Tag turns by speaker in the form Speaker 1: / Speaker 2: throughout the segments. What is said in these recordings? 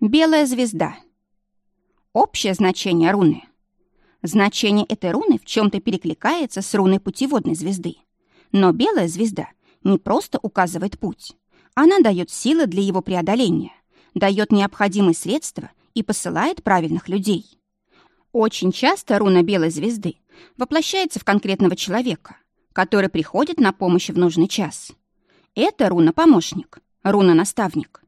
Speaker 1: Белая звезда. Общее значение руны. Значение этой руны в чем-то перекликается с руной путеводной звезды. Но белая звезда не просто указывает путь. Она дает силы для его преодоления, дает необходимые средства и посылает правильных людей. Очень часто руна белой звезды воплощается в конкретного человека, который приходит на помощь в нужный час. Это руна-помощник, руна-наставник.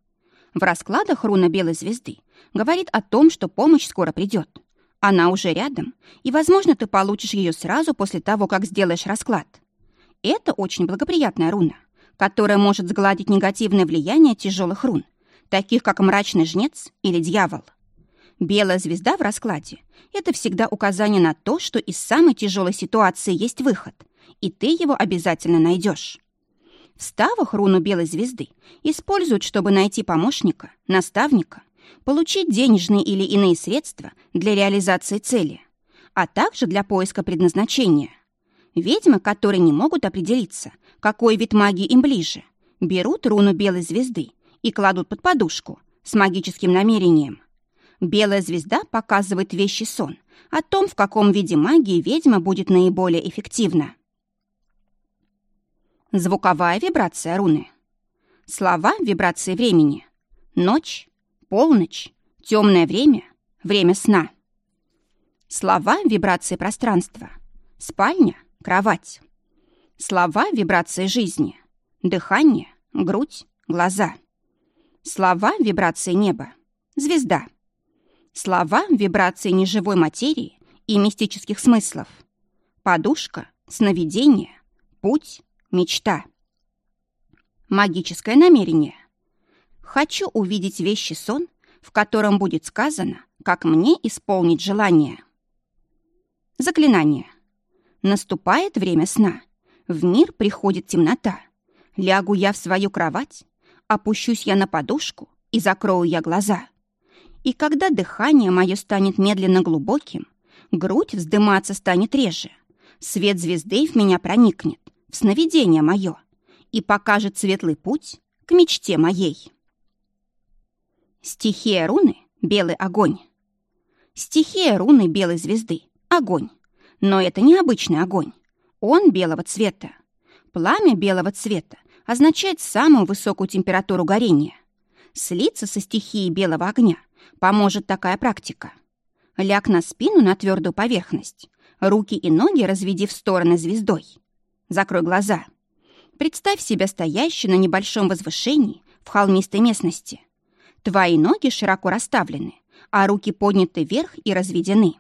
Speaker 1: В раскладах руна белой звезды говорит о том, что помощь скоро придет. Она уже рядом, и, возможно, ты получишь ее сразу после того, как сделаешь расклад. Это очень благоприятная руна, которая может сгладить негативное влияние тяжелых рун, таких как мрачный жнец или дьявол. Белая звезда в раскладе – это всегда указание на то, что из самой тяжелой ситуации есть выход, и ты его обязательно найдешь. Ставах руну белой звезды используют, чтобы найти помощника, наставника, получить денежные или иные средства для реализации цели, а также для поиска предназначения. Ведьмы, которые не могут определиться, какой вид магии им ближе, берут руну белой звезды и кладут под подушку с магическим намерением. Белая звезда показывает вещий сон о том, в каком виде магии ведьма будет наиболее эффективна. Звуковая вибрация руны. Слова вибрации времени. Ночь, полночь, темное время, время сна. Слова вибрации пространства. Спальня, кровать. Слова вибрации жизни. Дыхание, грудь, глаза. Слова вибрации неба. Звезда. Слова вибрации неживой материи и мистических смыслов. Подушка, сновидение, путь, мечта. Магическое намерение. Хочу увидеть вещи сон, в котором будет сказано, как мне исполнить желание. Заклинание. Наступает время сна. В мир приходит темнота. Лягу я в свою кровать, опущусь я на подушку и закрою я глаза. И когда дыхание мое станет медленно глубоким, грудь вздыматься станет реже, свет звезды в меня проникнет, в сновидение мое, и покажет светлый путь к мечте моей. Стихия руны — белый огонь. Стихия руны белой звезды — огонь. Но это не обычный огонь. Он белого цвета. Пламя белого цвета означает самую высокую температуру горения. Слиться со стихией белого огня — Поможет такая практика. Ляг на спину на твердую поверхность. Руки и ноги разведи в стороны звездой. Закрой глаза. Представь себя стоящей на небольшом возвышении в холмистой местности. Твои ноги широко расставлены, а руки подняты вверх и разведены.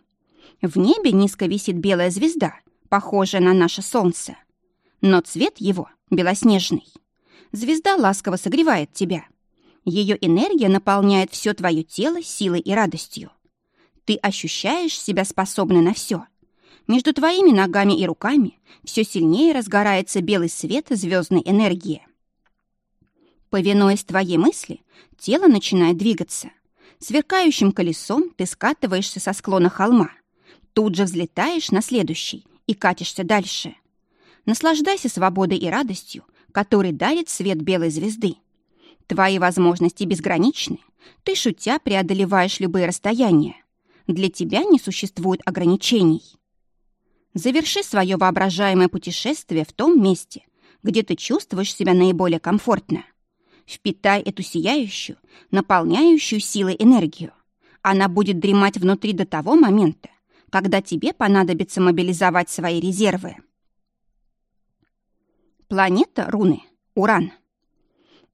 Speaker 1: В небе низко висит белая звезда, похожая на наше солнце. Но цвет его белоснежный. Звезда ласково согревает тебя. Ее энергия наполняет все твое тело силой и радостью. Ты ощущаешь себя способной на все. Между твоими ногами и руками все сильнее разгорается белый свет звездной энергии. Повинуясь твоей мысли, тело начинает двигаться. Сверкающим колесом ты скатываешься со склона холма. Тут же взлетаешь на следующий и катишься дальше. Наслаждайся свободой и радостью, который дарит свет белой звезды. Твои возможности безграничны. Ты, шутя, преодолеваешь любые расстояния. Для тебя не существует ограничений. Заверши свое воображаемое путешествие в том месте, где ты чувствуешь себя наиболее комфортно. Впитай эту сияющую, наполняющую силой энергию. Она будет дремать внутри до того момента, когда тебе понадобится мобилизовать свои резервы. Планета Руны. Уран.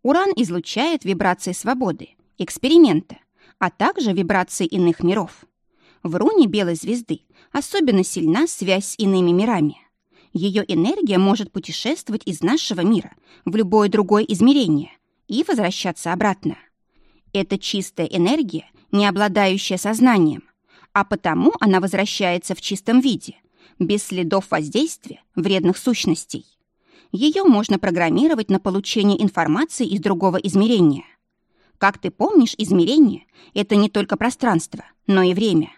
Speaker 1: Уран излучает вибрации свободы, эксперимента, а также вибрации иных миров. В руне белой звезды особенно сильна связь с иными мирами. Ее энергия может путешествовать из нашего мира в любое другое измерение и возвращаться обратно. Это чистая энергия, не обладающая сознанием, а потому она возвращается в чистом виде, без следов воздействия вредных сущностей ее можно программировать на получение информации из другого измерения. Как ты помнишь, измерение — это не только пространство, но и время.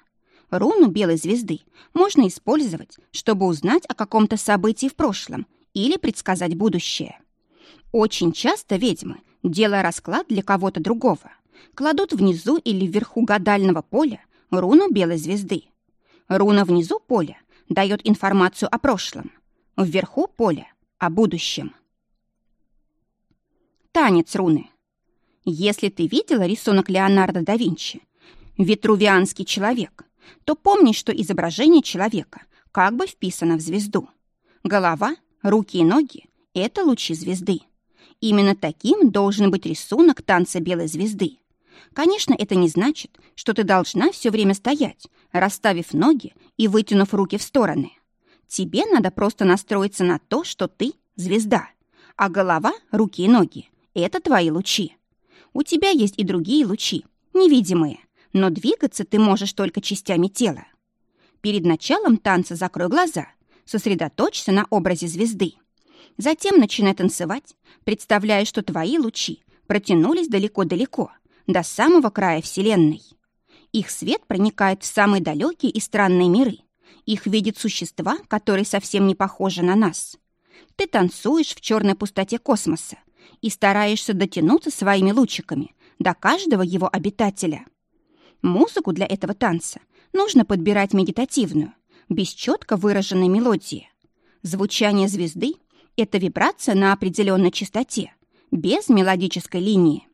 Speaker 1: Руну белой звезды можно использовать, чтобы узнать о каком-то событии в прошлом или предсказать будущее. Очень часто ведьмы, делая расклад для кого-то другого, кладут внизу или вверху гадального поля руну белой звезды. Руна внизу поля дает информацию о прошлом, вверху поля — о будущем. Танец руны. Если ты видела рисунок Леонардо да Винчи «Витрувианский человек», то помни, что изображение человека как бы вписано в звезду. Голова, руки и ноги — это лучи звезды. Именно таким должен быть рисунок танца белой звезды. Конечно, это не значит, что ты должна все время стоять, расставив ноги и вытянув руки в стороны. Тебе надо просто настроиться на то, что ты — звезда, а голова, руки и ноги — это твои лучи. У тебя есть и другие лучи, невидимые, но двигаться ты можешь только частями тела. Перед началом танца закрой глаза, сосредоточься на образе звезды. Затем начинай танцевать, представляя, что твои лучи протянулись далеко-далеко, до самого края Вселенной. Их свет проникает в самые далекие и странные миры. Их видят существа, которые совсем не похожи на нас. Ты танцуешь в черной пустоте космоса и стараешься дотянуться своими лучиками до каждого его обитателя. Музыку для этого танца нужно подбирать медитативную, без четко выраженной мелодии. Звучание звезды — это вибрация на определенной частоте, без мелодической линии.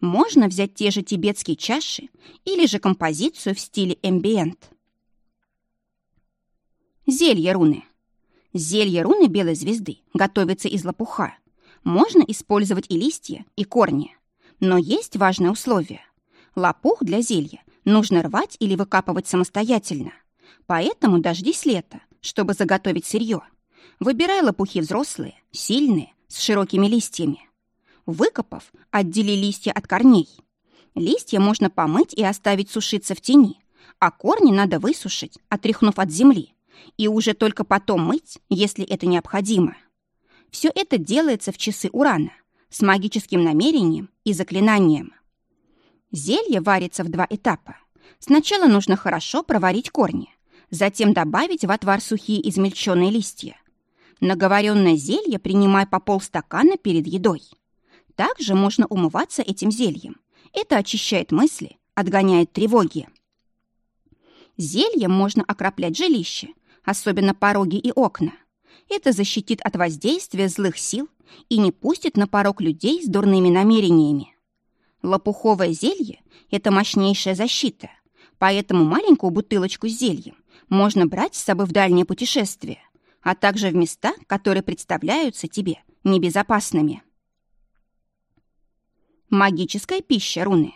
Speaker 1: Можно взять те же тибетские чаши или же композицию в стиле эмбиент. Зелье руны. Зелье руны белой звезды готовится из лопуха. Можно использовать и листья, и корни. Но есть важное условие. Лопух для зелья нужно рвать или выкапывать самостоятельно. Поэтому дождись лета, чтобы заготовить сырье. Выбирай лопухи взрослые, сильные, с широкими листьями. Выкопав, отдели листья от корней. Листья можно помыть и оставить сушиться в тени, а корни надо высушить, отряхнув от земли, и уже только потом мыть, если это необходимо. Все это делается в часы урана с магическим намерением и заклинанием. Зелье варится в два этапа. Сначала нужно хорошо проварить корни, затем добавить в отвар сухие измельченные листья. Наговоренное зелье принимай по полстакана перед едой. Также можно умываться этим зельем. Это очищает мысли, отгоняет тревоги. Зельем можно окроплять жилище, особенно пороги и окна. Это защитит от воздействия злых сил и не пустит на порог людей с дурными намерениями. Лопуховое зелье – это мощнейшая защита, поэтому маленькую бутылочку с зельем можно брать с собой в дальнее путешествие, а также в места, которые представляются тебе небезопасными. Магическая пища руны.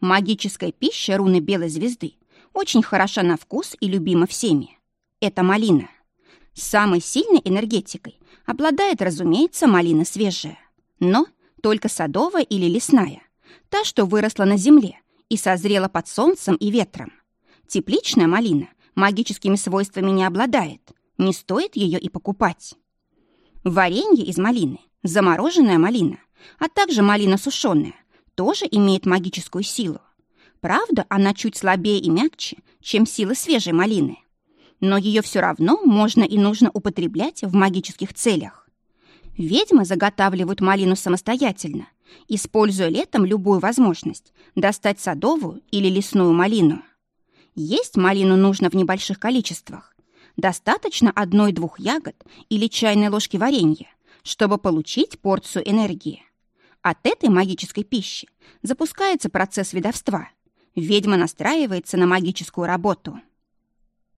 Speaker 1: Магическая пища руны белой звезды очень хороша на вкус и любима всеми. Это малина. Самой сильной энергетикой обладает, разумеется, малина свежая. Но только садовая или лесная. Та, что выросла на земле и созрела под солнцем и ветром. Тепличная малина магическими свойствами не обладает. Не стоит ее и покупать. Варенье из малины, замороженная малина – а также малина сушеная, тоже имеет магическую силу. Правда, она чуть слабее и мягче, чем сила свежей малины. Но ее все равно можно и нужно употреблять в магических целях. Ведьмы заготавливают малину самостоятельно, используя летом любую возможность достать садовую или лесную малину. Есть малину нужно в небольших количествах. Достаточно одной-двух ягод или чайной ложки варенья, чтобы получить порцию энергии. От этой магической пищи запускается процесс ведовства. Ведьма настраивается на магическую работу –